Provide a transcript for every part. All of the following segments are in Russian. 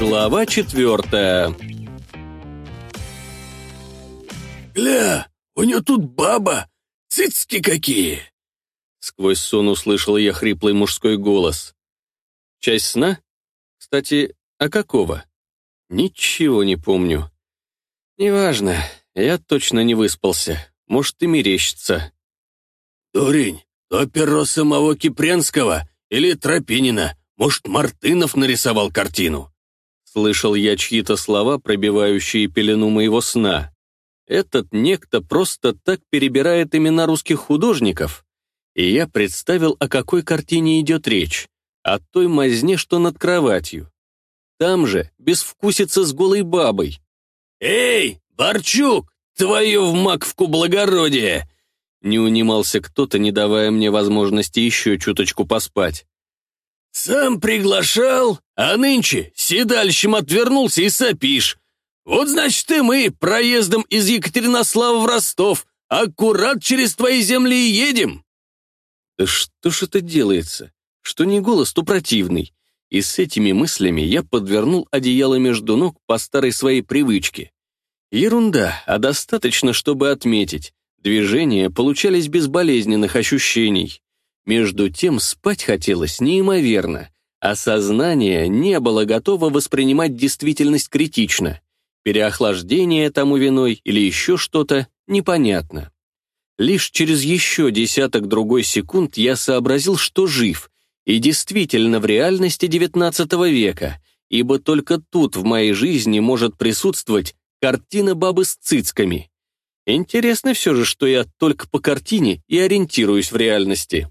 Глава четвертая. «Гля, у нее тут баба! Цицки какие!» Сквозь сон услышал я хриплый мужской голос. Часть сна? Кстати, а какого? Ничего не помню. Неважно, я точно не выспался. Может, и мерещится. «Дурень, то перо самого Кипренского или Тропинина. Может, Мартынов нарисовал картину?» Слышал я чьи-то слова, пробивающие пелену моего сна. Этот некто просто так перебирает имена русских художников. И я представил, о какой картине идет речь. О той мазне, что над кроватью. Там же безвкусица с голой бабой. «Эй, Борчук, твою в маковку благородие!» Не унимался кто-то, не давая мне возможности еще чуточку поспать. «Сам приглашал, а нынче седальщем отвернулся и сопишь. Вот значит и мы проездом из Екатеринослава в Ростов аккурат через твои земли едем». Да что ж это делается? Что не голос, то противный. И с этими мыслями я подвернул одеяло между ног по старой своей привычке. Ерунда, а достаточно, чтобы отметить. Движения получались без болезненных ощущений. Между тем спать хотелось неимоверно, а сознание не было готово воспринимать действительность критично. Переохлаждение тому виной или еще что-то непонятно. Лишь через еще десяток другой секунд я сообразил, что жив, и действительно в реальности XIX века, ибо только тут в моей жизни может присутствовать картина бабы с цицками. Интересно все же, что я только по картине и ориентируюсь в реальности.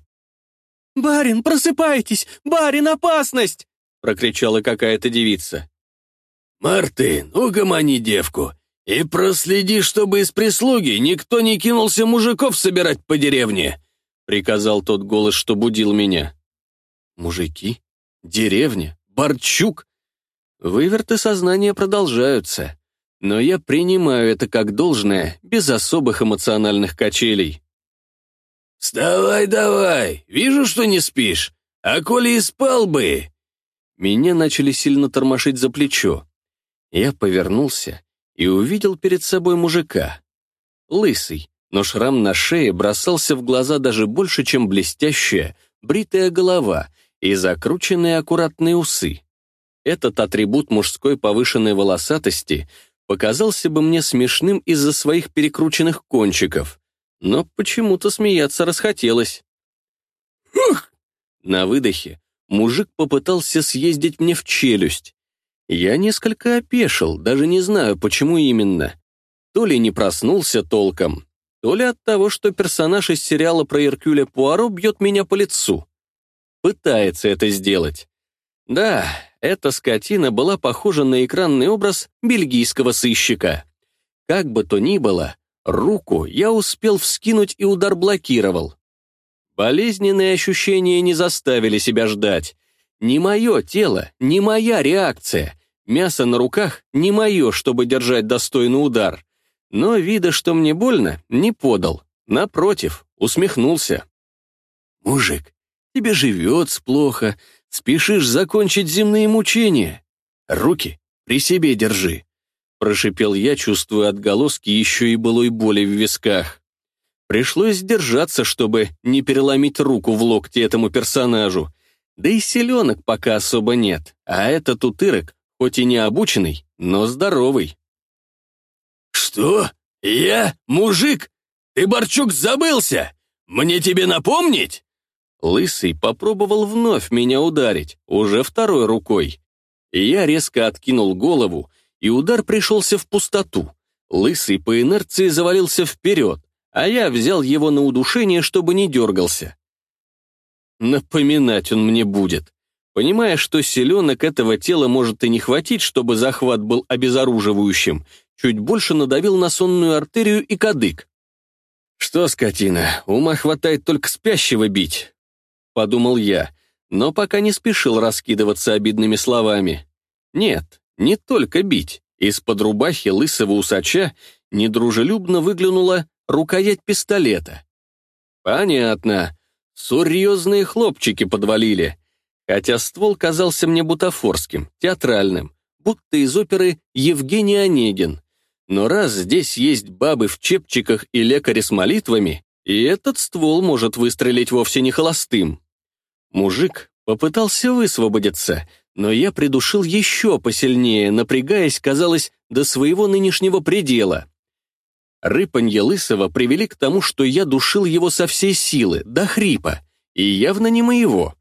«Барин, просыпайтесь! Барин, опасность!» — прокричала какая-то девица. «Мартын, угомони девку и проследи, чтобы из прислуги никто не кинулся мужиков собирать по деревне», — приказал тот голос, что будил меня. «Мужики? Деревня? Борчук?» Выверты сознания продолжаются, но я принимаю это как должное, без особых эмоциональных качелей. «Вставай давай! Вижу, что не спишь. А коли и спал бы...» Меня начали сильно тормошить за плечо. Я повернулся и увидел перед собой мужика. Лысый, но шрам на шее бросался в глаза даже больше, чем блестящая, бритая голова и закрученные аккуратные усы. Этот атрибут мужской повышенной волосатости показался бы мне смешным из-за своих перекрученных кончиков, но почему-то смеяться расхотелось. «Ух!» На выдохе мужик попытался съездить мне в челюсть. Я несколько опешил, даже не знаю, почему именно. То ли не проснулся толком, то ли от того, что персонаж из сериала про Иркюля Пуаро бьет меня по лицу. Пытается это сделать. Да, эта скотина была похожа на экранный образ бельгийского сыщика. Как бы то ни было, Руку я успел вскинуть и удар блокировал. Болезненные ощущения не заставили себя ждать. Не мое тело, не моя реакция. Мясо на руках не мое, чтобы держать достойный удар. Но вида, что мне больно, не подал. Напротив, усмехнулся. «Мужик, тебе живется плохо, спешишь закончить земные мучения. Руки при себе держи. Прошипел я, чувствуя отголоски еще и былой боли в висках. Пришлось сдержаться, чтобы не переломить руку в локте этому персонажу. Да и селенок пока особо нет, а этот утырок, хоть и не обученный, но здоровый. «Что? Я? Мужик? Ты, Борчук, забылся? Мне тебе напомнить?» Лысый попробовал вновь меня ударить, уже второй рукой. Я резко откинул голову и удар пришелся в пустоту. Лысый по инерции завалился вперед, а я взял его на удушение, чтобы не дергался. Напоминать он мне будет. Понимая, что селенок этого тела может и не хватить, чтобы захват был обезоруживающим, чуть больше надавил на сонную артерию и кадык. «Что, скотина, ума хватает только спящего бить», — подумал я, но пока не спешил раскидываться обидными словами. «Нет, не только бить. Из-под рубахи лысого усача недружелюбно выглянула рукоять пистолета. Понятно. Серьезные хлопчики подвалили. Хотя ствол казался мне бутафорским, театральным, будто из оперы «Евгений Онегин». Но раз здесь есть бабы в чепчиках и лекари с молитвами, и этот ствол может выстрелить вовсе не холостым. Мужик попытался высвободиться, но я придушил еще посильнее, напрягаясь, казалось, до своего нынешнего предела. Рыпанье Лысого привели к тому, что я душил его со всей силы, до хрипа, и явно не моего.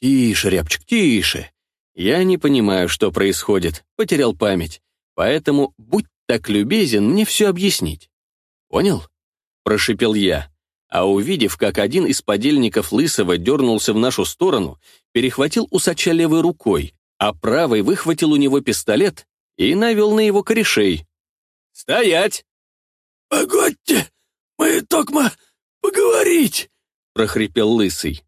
«Тише, рябчик, тише. Я не понимаю, что происходит, потерял память, поэтому будь так любезен мне все объяснить». «Понял?» — прошипел я, а увидев, как один из подельников Лысого дернулся в нашу сторону, перехватил усача левой рукой, а правой выхватил у него пистолет и навел на его корешей. «Стоять!» «Погодьте, мы токмо поговорить!» — прохрипел Лысый.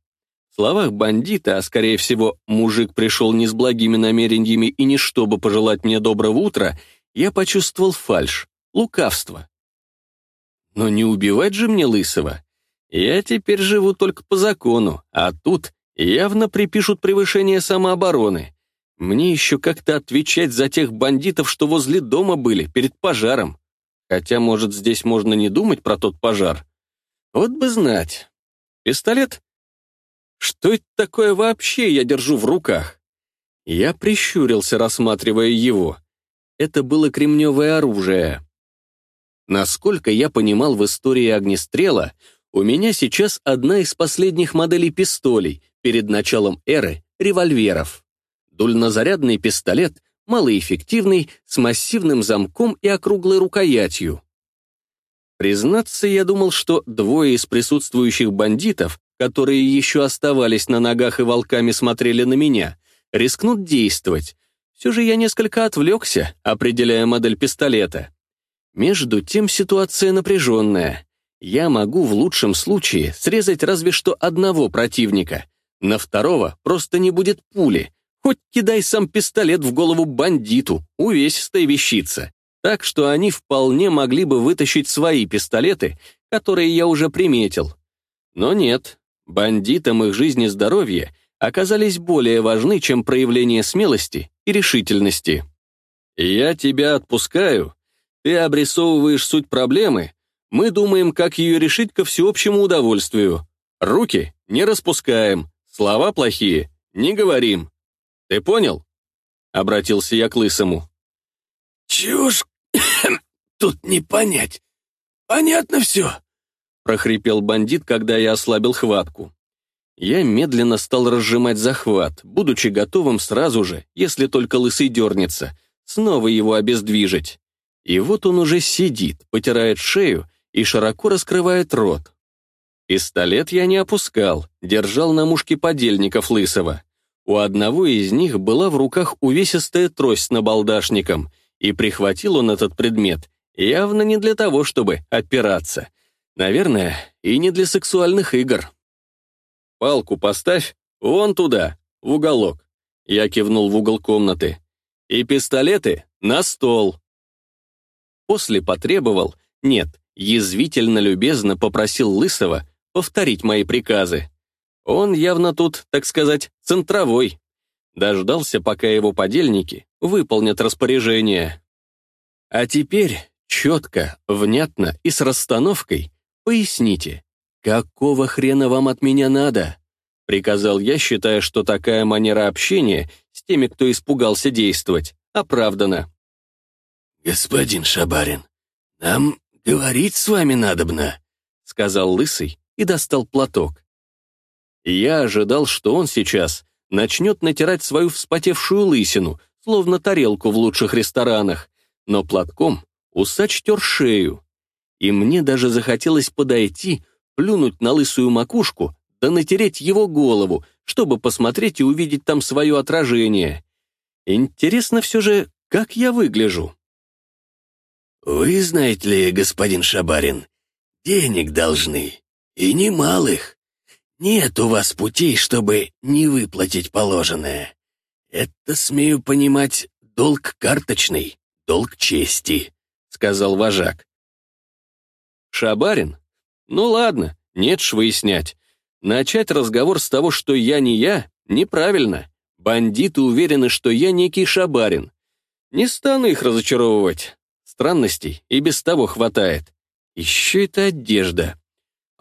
В словах бандита, а скорее всего, мужик пришел не с благими намерениями и не чтобы пожелать мне доброго утра, я почувствовал фальшь, лукавство. Но не убивать же мне Лысого. Я теперь живу только по закону, а тут явно припишут превышение самообороны. Мне еще как-то отвечать за тех бандитов, что возле дома были, перед пожаром. Хотя, может, здесь можно не думать про тот пожар. Вот бы знать. Пистолет? Что это такое вообще я держу в руках? Я прищурился, рассматривая его. Это было кремневое оружие. Насколько я понимал в истории огнестрела, у меня сейчас одна из последних моделей пистолей, перед началом эры револьверов. Дульнозарядный пистолет, малоэффективный, с массивным замком и округлой рукоятью. Признаться, я думал, что двое из присутствующих бандитов, которые еще оставались на ногах и волками смотрели на меня, рискнут действовать. Все же я несколько отвлекся, определяя модель пистолета. Между тем ситуация напряженная. Я могу в лучшем случае срезать разве что одного противника. На второго просто не будет пули. Хоть кидай сам пистолет в голову бандиту, увесистая вещица. Так что они вполне могли бы вытащить свои пистолеты, которые я уже приметил. Но нет, бандитам их жизни и здоровье оказались более важны, чем проявление смелости и решительности. «Я тебя отпускаю, ты обрисовываешь суть проблемы, мы думаем, как ее решить ко всеобщему удовольствию. Руки не распускаем, слова плохие не говорим. Ты понял?» Обратился я к Лысому. «Чушь тут не понять. Понятно все», — прохрипел бандит, когда я ослабил хватку. Я медленно стал разжимать захват, будучи готовым сразу же, если только Лысый дернется, снова его обездвижить. И вот он уже сидит, потирает шею и широко раскрывает рот. Пистолет я не опускал, держал на мушке подельников Лысого. У одного из них была в руках увесистая трость с набалдашником, и прихватил он этот предмет явно не для того, чтобы опираться. Наверное, и не для сексуальных игр. «Палку поставь вон туда, в уголок», — я кивнул в угол комнаты. «И пистолеты на стол». После потребовал, нет, язвительно-любезно попросил Лысого повторить мои приказы. Он явно тут, так сказать, центровой. Дождался, пока его подельники выполнят распоряжение. А теперь четко, внятно и с расстановкой поясните, какого хрена вам от меня надо? Приказал я, считая, что такая манера общения с теми, кто испугался действовать, оправдана. «Господин Шабарин, нам «Говорить с вами надобно», — сказал Лысый и достал платок. Я ожидал, что он сейчас начнет натирать свою вспотевшую лысину, словно тарелку в лучших ресторанах, но платком усач тер шею. И мне даже захотелось подойти, плюнуть на лысую макушку, да натереть его голову, чтобы посмотреть и увидеть там свое отражение. Интересно все же, как я выгляжу. «Вы, знаете ли, господин Шабарин, денег должны, и немалых. Нет у вас путей, чтобы не выплатить положенное. Это, смею понимать, долг карточный, долг чести», — сказал вожак. «Шабарин? Ну ладно, нет ж выяснять. Начать разговор с того, что я не я, неправильно. Бандиты уверены, что я некий Шабарин. Не стану их разочаровывать. Странностей и без того хватает. Еще это одежда.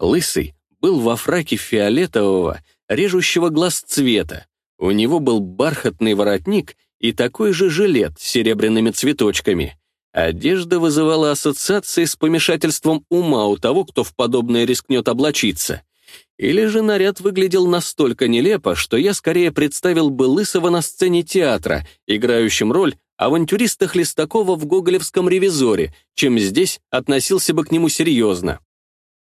Лысый был во фраке фиолетового, режущего глаз цвета. У него был бархатный воротник и такой же жилет с серебряными цветочками. Одежда вызывала ассоциации с помешательством ума у того, кто в подобное рискнет облачиться. Или же наряд выглядел настолько нелепо, что я скорее представил бы Лысого на сцене театра, играющим роль авантюриста Хлестакова в гоголевском «Ревизоре», чем здесь относился бы к нему серьезно.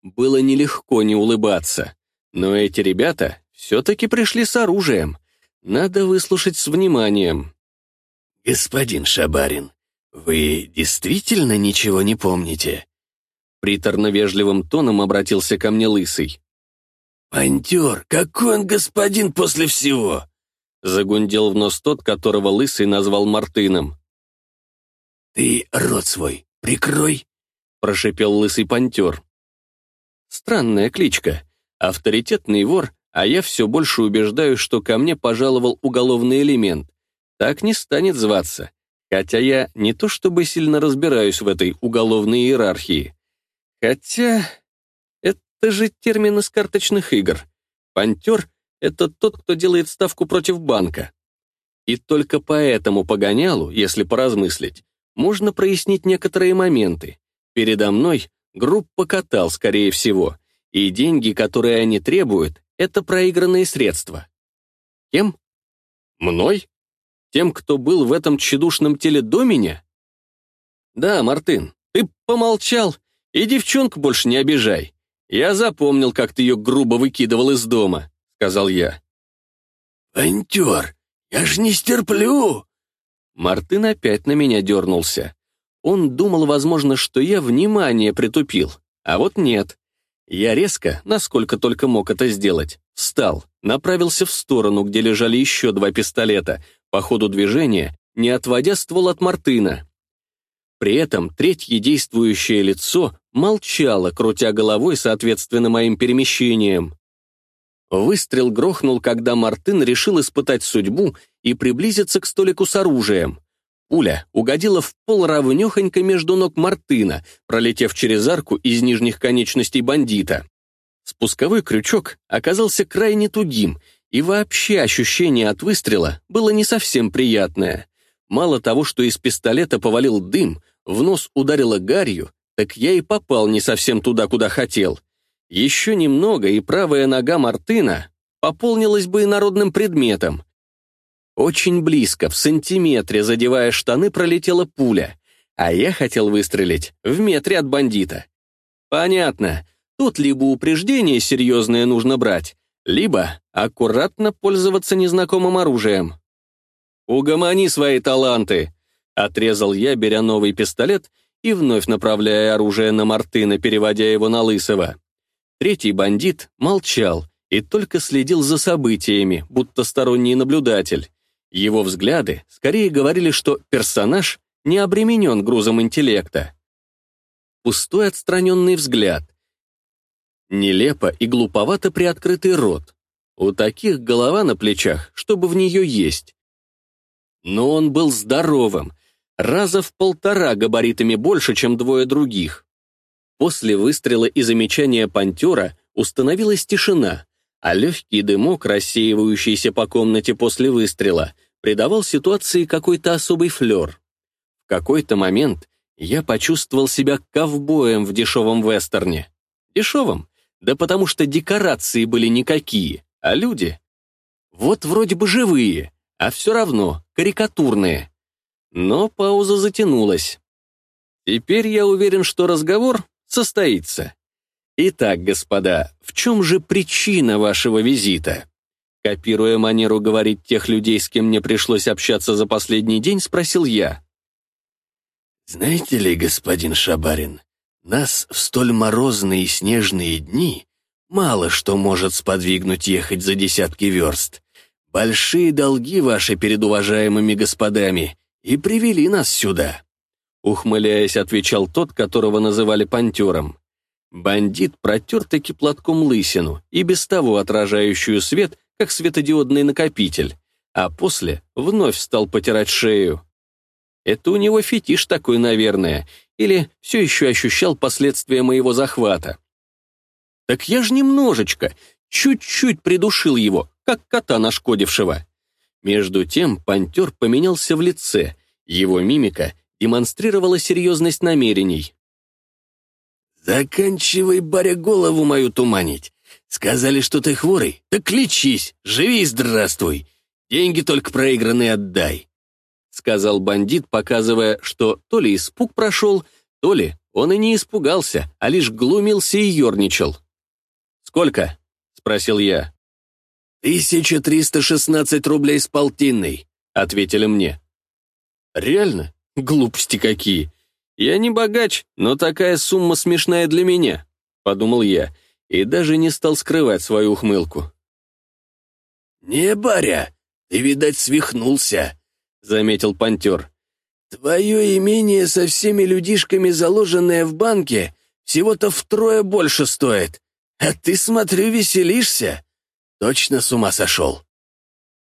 Было нелегко не улыбаться. Но эти ребята все-таки пришли с оружием. Надо выслушать с вниманием. «Господин Шабарин, вы действительно ничего не помните?» Приторно-вежливым тоном обратился ко мне Лысый. «Пантер, какой он господин после всего!» Загундел в нос тот, которого Лысый назвал Мартыном. «Ты рот свой прикрой!» Прошипел Лысый Пантер. Странная кличка. Авторитетный вор, а я все больше убеждаюсь, что ко мне пожаловал уголовный элемент. Так не станет зваться. Хотя я не то чтобы сильно разбираюсь в этой уголовной иерархии. Хотя это же термин из карточных игр. Пантер — это тот, кто делает ставку против банка. И только по этому погонялу, если поразмыслить, можно прояснить некоторые моменты. Передо мной группа катал, скорее всего, и деньги, которые они требуют, это проигранные средства. Кем? Мной? Тем, кто был в этом тщедушном теле до меня? Да, Мартын, ты помолчал, и девчонку больше не обижай. «Я запомнил, как ты ее грубо выкидывал из дома», — сказал я. «Пантер, я ж не стерплю!» Мартын опять на меня дернулся. Он думал, возможно, что я внимание притупил, а вот нет. Я резко, насколько только мог это сделать, встал, направился в сторону, где лежали еще два пистолета, по ходу движения, не отводя ствол от Мартына. При этом третье действующее лицо молчало, крутя головой соответственно моим перемещениям. Выстрел грохнул, когда Мартын решил испытать судьбу и приблизиться к столику с оружием. Пуля угодила в пол равнёхонько между ног Мартына, пролетев через арку из нижних конечностей бандита. Спусковой крючок оказался крайне тугим, и вообще ощущение от выстрела было не совсем приятное. Мало того, что из пистолета повалил дым, в нос ударило гарью, так я и попал не совсем туда, куда хотел. Еще немного, и правая нога Мартына пополнилась бы инородным предметом. Очень близко, в сантиметре, задевая штаны, пролетела пуля, а я хотел выстрелить в метре от бандита. Понятно, тут либо упреждение серьезное нужно брать, либо аккуратно пользоваться незнакомым оружием. «Угомони свои таланты!» — отрезал я, беря новый пистолет и вновь направляя оружие на Мартына, переводя его на Лысого. Третий бандит молчал и только следил за событиями, будто сторонний наблюдатель. Его взгляды скорее говорили, что персонаж не обременен грузом интеллекта. Пустой отстраненный взгляд. Нелепо и глуповато приоткрытый рот. У таких голова на плечах, чтобы в нее есть но он был здоровым, раза в полтора габаритами больше, чем двое других. После выстрела и замечания пантера установилась тишина, а легкий дымок, рассеивающийся по комнате после выстрела, придавал ситуации какой-то особый флер. В какой-то момент я почувствовал себя ковбоем в дешевом вестерне. Дешевым? Да потому что декорации были никакие, а люди... Вот вроде бы живые, а все равно карикатурные. Но пауза затянулась. Теперь я уверен, что разговор состоится. Итак, господа, в чем же причина вашего визита? Копируя манеру говорить тех людей, с кем мне пришлось общаться за последний день, спросил я. «Знаете ли, господин Шабарин, нас в столь морозные и снежные дни мало что может сподвигнуть ехать за десятки верст. Большие долги ваши перед уважаемыми господами и привели нас сюда», ухмыляясь, отвечал тот, которого называли пантером. Бандит протер таки платком лысину и без того отражающую свет, как светодиодный накопитель, а после вновь стал потирать шею. Это у него фетиш такой, наверное, или все еще ощущал последствия моего захвата. Так я ж немножечко, чуть-чуть придушил его, как кота нашкодившего. Между тем пантер поменялся в лице, его мимика демонстрировала серьезность намерений. «Заканчивай, баря, голову мою туманить. Сказали, что ты хворый? Так лечись, живи и здравствуй. Деньги только проигранные отдай», — сказал бандит, показывая, что то ли испуг прошел, то ли он и не испугался, а лишь глумился и ерничал. «Сколько?» — спросил я. «Тысяча триста шестнадцать рублей с полтинной», — ответили мне. «Реально? Глупости какие! Я не богач, но такая сумма смешная для меня», — подумал я, и даже не стал скрывать свою ухмылку. «Не, баря, ты, видать, свихнулся», — заметил пантер. «Твое имение со всеми людишками, заложенное в банке, всего-то втрое больше стоит. А ты, смотрю, веселишься. Точно с ума сошел».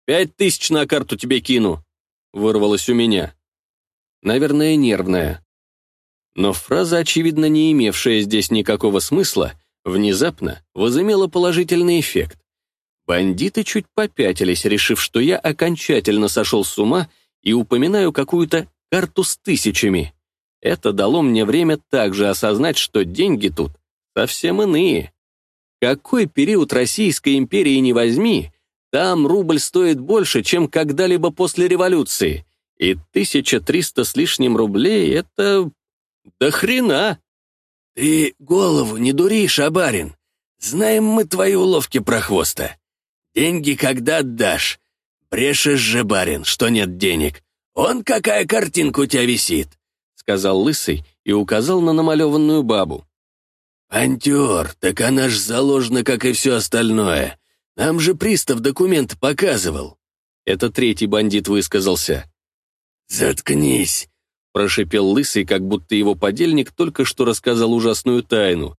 «Пять тысяч на карту тебе кину», — вырвалось у меня. Наверное, нервная. Но фраза, очевидно, не имевшая здесь никакого смысла, внезапно возымела положительный эффект. Бандиты чуть попятились, решив, что я окончательно сошел с ума и упоминаю какую-то карту с тысячами. Это дало мне время также осознать, что деньги тут совсем иные. Какой период Российской империи не возьми, там рубль стоит больше, чем когда-либо после революции, и 1300 с лишним рублей — это до хрена. «Ты голову не дури, шабарин. Знаем мы твои уловки про хвоста. Деньги когда отдашь? Брешешь же, барин, что нет денег. Он какая картинка у тебя висит», — сказал Лысый и указал на намалеванную бабу. «Антер, так она ж заложена, как и все остальное. Нам же пристав документ показывал». Это третий бандит высказался. «Заткнись», — прошипел Лысый, как будто его подельник только что рассказал ужасную тайну.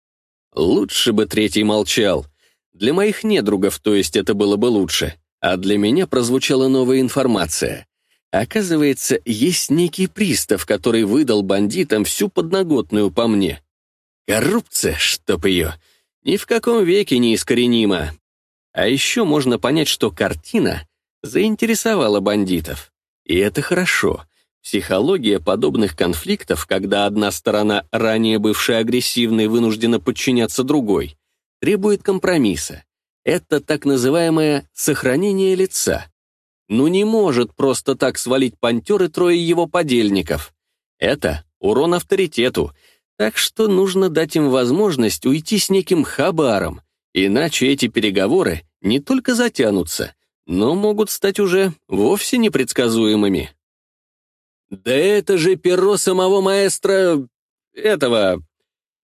«Лучше бы третий молчал. Для моих недругов, то есть, это было бы лучше. А для меня прозвучала новая информация. Оказывается, есть некий пристав, который выдал бандитам всю подноготную по мне. Коррупция, чтоб ее, ни в каком веке не искоренима. А еще можно понять, что картина заинтересовала бандитов. И это хорошо. Психология подобных конфликтов, когда одна сторона, ранее бывшая агрессивной, вынуждена подчиняться другой, требует компромисса. Это так называемое «сохранение лица». Ну не может просто так свалить пантер и трое его подельников. Это урон авторитету, так что нужно дать им возможность уйти с неким хабаром, иначе эти переговоры не только затянутся, но могут стать уже вовсе непредсказуемыми. «Да это же перо самого маэстро... этого...»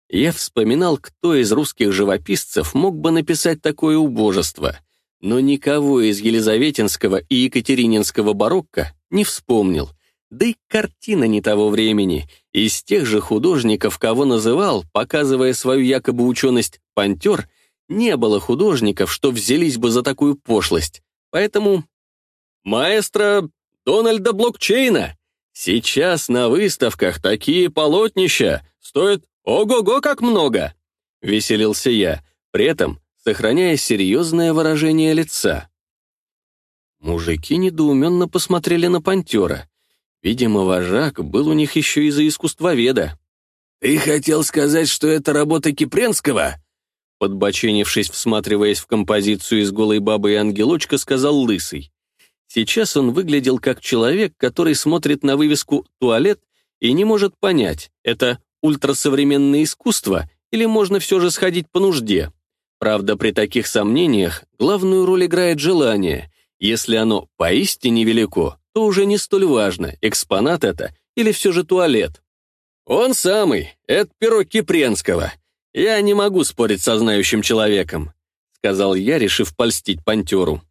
Я вспоминал, кто из русских живописцев мог бы написать такое убожество, но никого из Елизаветинского и Екатерининского барокко не вспомнил. Да и картина не того времени, из тех же художников, кого называл, показывая свою якобы ученость, пантер, не было художников, что взялись бы за такую пошлость. Поэтому маэстро Дональда Блокчейна сейчас на выставках такие полотнища стоят ого-го как много, веселился я, при этом сохраняя серьезное выражение лица. Мужики недоуменно посмотрели на пантера. Видимо, вожак был у них еще и за искусствоведа. «Ты хотел сказать, что это работа Кипренского?» Подбоченившись, всматриваясь в композицию из голой бабы и ангелочка, сказал Лысый. Сейчас он выглядел как человек, который смотрит на вывеску «туалет» и не может понять, это ультрасовременное искусство или можно все же сходить по нужде. Правда, при таких сомнениях главную роль играет желание. Если оно поистине велико, то уже не столь важно, экспонат это или все же туалет. Он самый, это перо Кипренского. «Я не могу спорить со знающим человеком», — сказал я, решив польстить пантеру.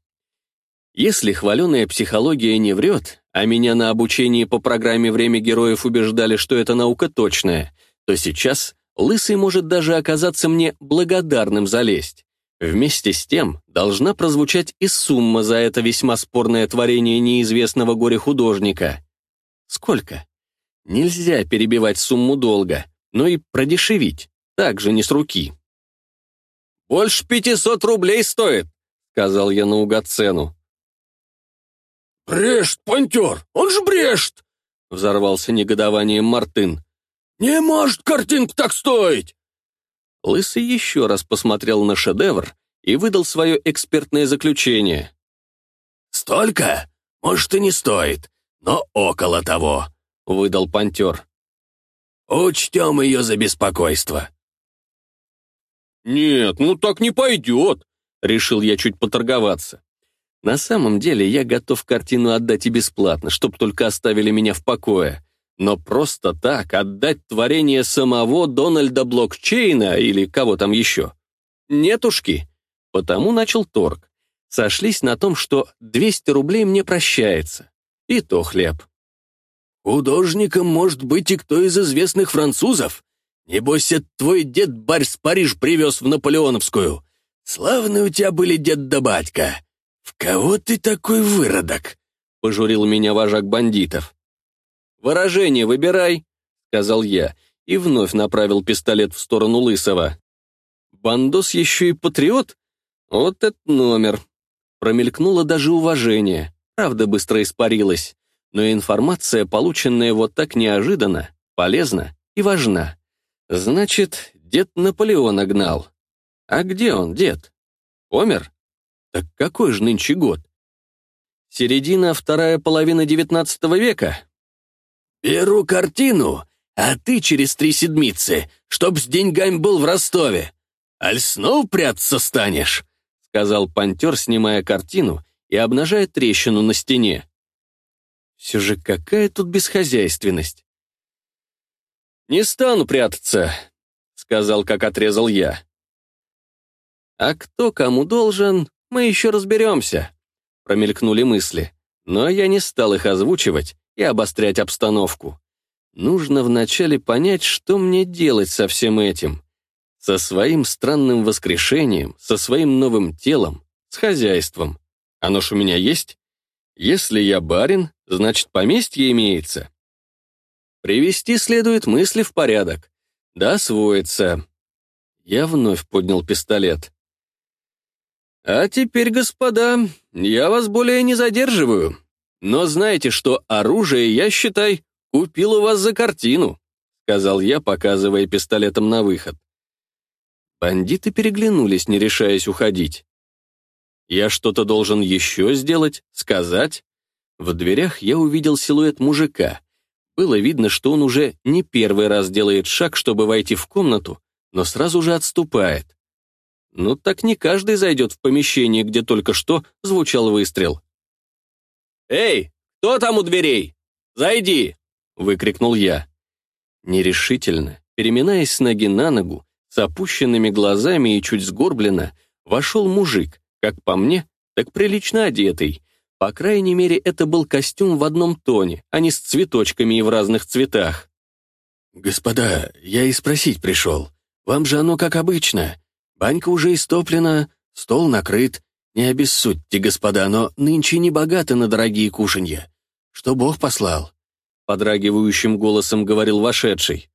Если хваленая психология не врет, а меня на обучении по программе «Время героев» убеждали, что это наука точная, то сейчас Лысый может даже оказаться мне благодарным за лесть. Вместе с тем должна прозвучать и сумма за это весьма спорное творение неизвестного горе-художника. Сколько? Нельзя перебивать сумму долга, но и продешевить, также не с руки. «Больше пятисот рублей стоит», — сказал я наугад цену. «Брешт, понтер! Он же брешт!» — взорвался негодованием Мартын. «Не может картинка так стоить!» Лысый еще раз посмотрел на шедевр и выдал свое экспертное заключение. «Столько? Может, и не стоит, но около того», — выдал понтер. «Учтем ее за беспокойство». «Нет, ну так не пойдет», — решил я чуть поторговаться. На самом деле я готов картину отдать и бесплатно, чтоб только оставили меня в покое. Но просто так отдать творение самого Дональда Блокчейна или кого там еще? Нетушки. Потому начал торг. Сошлись на том, что 200 рублей мне прощается. И то хлеб. «Художником может быть и кто из известных французов. Небось, это твой дед Барь с Париж привез в Наполеоновскую. Славные у тебя были дед да батька. В кого ты такой выродок?» — пожурил меня вожак бандитов. «Выражение выбирай», — сказал я, и вновь направил пистолет в сторону Лысого. «Бандос еще и патриот? Вот этот номер». Промелькнуло даже уважение, правда быстро испарилось, но информация, полученная вот так неожиданно, полезна и важна. Значит, дед Наполеона гнал. А где он, дед? Помер? Так какой же нынче год? Середина, вторая половина девятнадцатого века? «Беру картину, а ты через три седмицы, чтоб с деньгами был в Ростове. Аль снова прятаться станешь?» — сказал пантер, снимая картину и обнажая трещину на стене. Все же какая тут бесхозяйственность. «Не стану прятаться», — сказал, как отрезал я. «А кто кому должен, мы еще разберемся», — промелькнули мысли. Но я не стал их озвучивать и обострять обстановку. Нужно вначале понять, что мне делать со всем этим. Со своим странным воскрешением, со своим новым телом, с хозяйством. Оно ж у меня есть? Если я барин, значит, поместье имеется. Привести следует мысли в порядок. Да, освоиться. Я вновь поднял пистолет. А теперь, господа, я вас более не задерживаю. Но знаете, что оружие, я, считай, купил у вас за картину, сказал я, показывая пистолетом на выход. Бандиты переглянулись, не решаясь уходить. Я что-то должен еще сделать, сказать? В дверях я увидел силуэт мужика. Было видно, что он уже не первый раз делает шаг, чтобы войти в комнату, но сразу же отступает. Ну так не каждый зайдет в помещение, где только что звучал выстрел. «Эй, кто там у дверей? Зайди!» — выкрикнул я. Нерешительно, переминаясь с ноги на ногу, с опущенными глазами и чуть сгорбленно, вошел мужик, как по мне, так прилично одетый. По крайней мере, это был костюм в одном тоне, а не с цветочками и в разных цветах. «Господа, я и спросить пришел. Вам же оно как обычно. Банька уже истоплена, стол накрыт. Не обессудьте, господа, но нынче не богаты на дорогие кушанья. Что Бог послал?» Подрагивающим голосом говорил вошедший.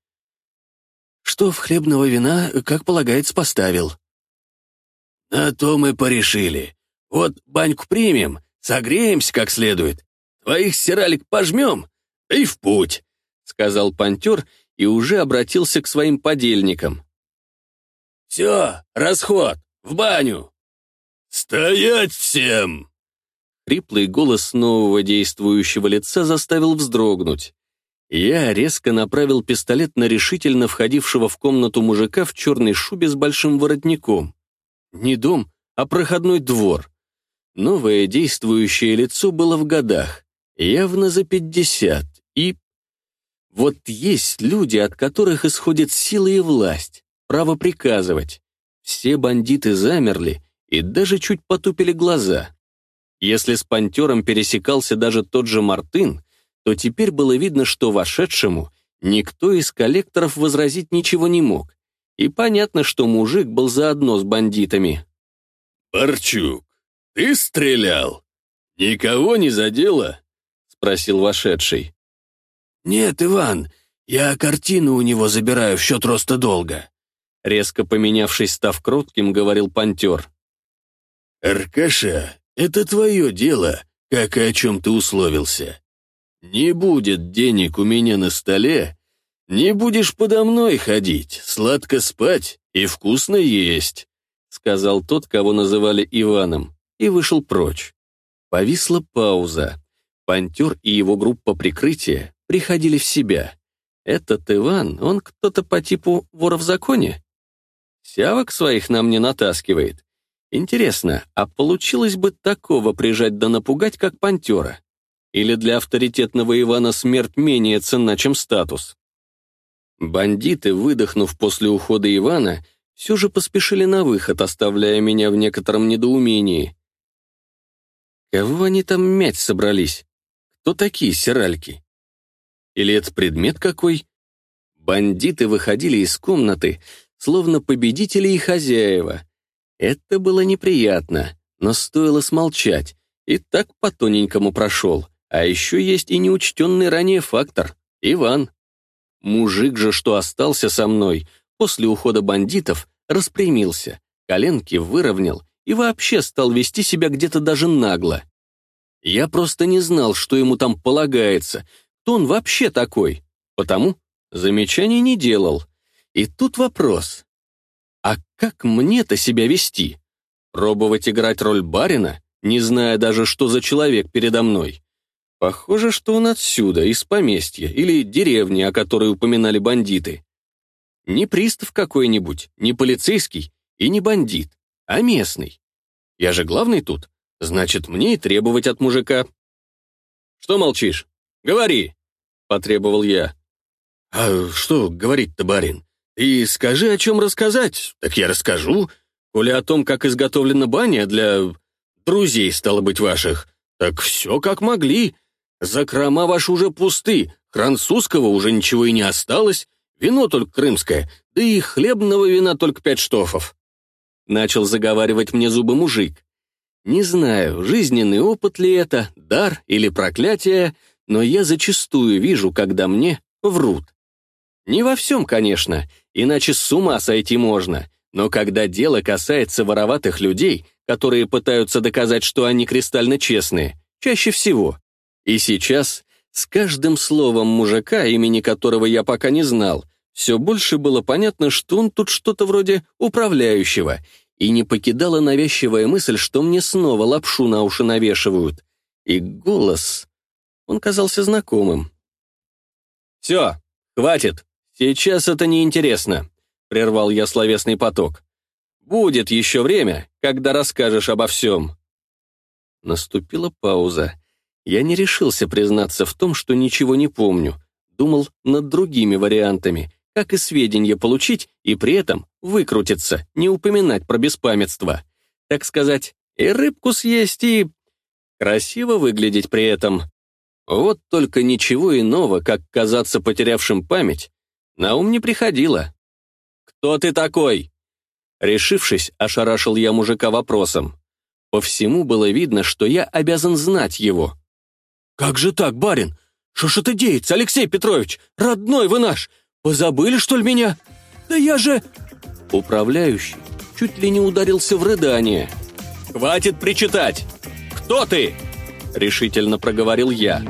«Что в хлебного вина, как полагается, поставил?» «На то мы порешили. Вот баньку примем, согреемся как следует. Твоих стиралек пожмем, и в путь», — сказал пантер и уже обратился к своим подельникам. «Все, расход, в баню!» «Стоять всем!» Хриплый голос нового действующего лица заставил вздрогнуть. Я резко направил пистолет на решительно входившего в комнату мужика в черной шубе с большим воротником. Не дом, а проходной двор. Новое действующее лицо было в годах, явно за пятьдесят, и... Вот есть люди, от которых исходит сила и власть, право приказывать. Все бандиты замерли и даже чуть потупили глаза. Если с пантером пересекался даже тот же Мартын, то теперь было видно, что вошедшему никто из коллекторов возразить ничего не мог. И понятно, что мужик был заодно с бандитами. «Парчук, ты стрелял? Никого не задело?» — спросил вошедший. «Нет, Иван, я картину у него забираю в счет роста долга», резко поменявшись, став кротким, говорил Пантер. «Аркаша, это твое дело, как и о чем ты условился. Не будет денег у меня на столе, не будешь подо мной ходить, сладко спать и вкусно есть», сказал тот, кого называли Иваном, и вышел прочь. Повисла пауза. Пантер и его группа прикрытия приходили в себя. Этот Иван, он кто-то по типу вора в законе? Сявок своих нам не натаскивает. Интересно, а получилось бы такого прижать да напугать, как Пантера? Или для авторитетного Ивана смерть менее ценна, чем статус? Бандиты, выдохнув после ухода Ивана, все же поспешили на выход, оставляя меня в некотором недоумении. Кого они там мять собрались? Кто такие сиральки? Или это предмет какой? Бандиты выходили из комнаты, словно победители и хозяева. Это было неприятно, но стоило смолчать, и так по-тоненькому прошел. А еще есть и неучтенный ранее фактор — Иван. Мужик же, что остался со мной, после ухода бандитов, распрямился, коленки выровнял и вообще стал вести себя где-то даже нагло. Я просто не знал, что ему там полагается, кто он вообще такой, потому замечаний не делал. И тут вопрос. А как мне-то себя вести? Пробовать играть роль барина, не зная даже, что за человек передо мной? Похоже, что он отсюда, из поместья или деревни, о которой упоминали бандиты. Не пристав какой-нибудь, не полицейский и не бандит, а местный. Я же главный тут, значит, мне и требовать от мужика. «Что молчишь? Говори!» — потребовал я. «А что говорить-то, барин? И скажи, о чем рассказать, так я расскажу. Коли о том, как изготовлена баня для друзей, стало быть, ваших, так все как могли. Закрома ваши уже пусты, французского уже ничего и не осталось, вино только крымское, да и хлебного вина только пять штофов. Начал заговаривать мне зубы мужик. Не знаю, жизненный опыт ли это, дар или проклятие, но я зачастую вижу, когда мне врут. Не во всем, конечно, иначе с ума сойти можно, но когда дело касается вороватых людей, которые пытаются доказать, что они кристально честные, чаще всего, и сейчас, с каждым словом мужика, имени которого я пока не знал, все больше было понятно, что он тут что-то вроде управляющего, и не покидала навязчивая мысль, что мне снова лапшу на уши навешивают. И голос... Он казался знакомым. «Все, хватит, сейчас это неинтересно», — прервал я словесный поток. «Будет еще время, когда расскажешь обо всем». Наступила пауза. Я не решился признаться в том, что ничего не помню. Думал над другими вариантами, как и сведения получить и при этом выкрутиться, не упоминать про беспамятство. Так сказать, и рыбку съесть, и... Красиво выглядеть при этом. Вот только ничего иного, как казаться потерявшим память, на ум не приходило. «Кто ты такой?» Решившись, ошарашил я мужика вопросом. По всему было видно, что я обязан знать его. «Как же так, барин? Что ж это деется, Алексей Петрович? Родной вы наш! Позабыли, что ли, меня? Да я же...» Управляющий чуть ли не ударился в рыдание. «Хватит причитать! Кто ты?» — решительно проговорил я.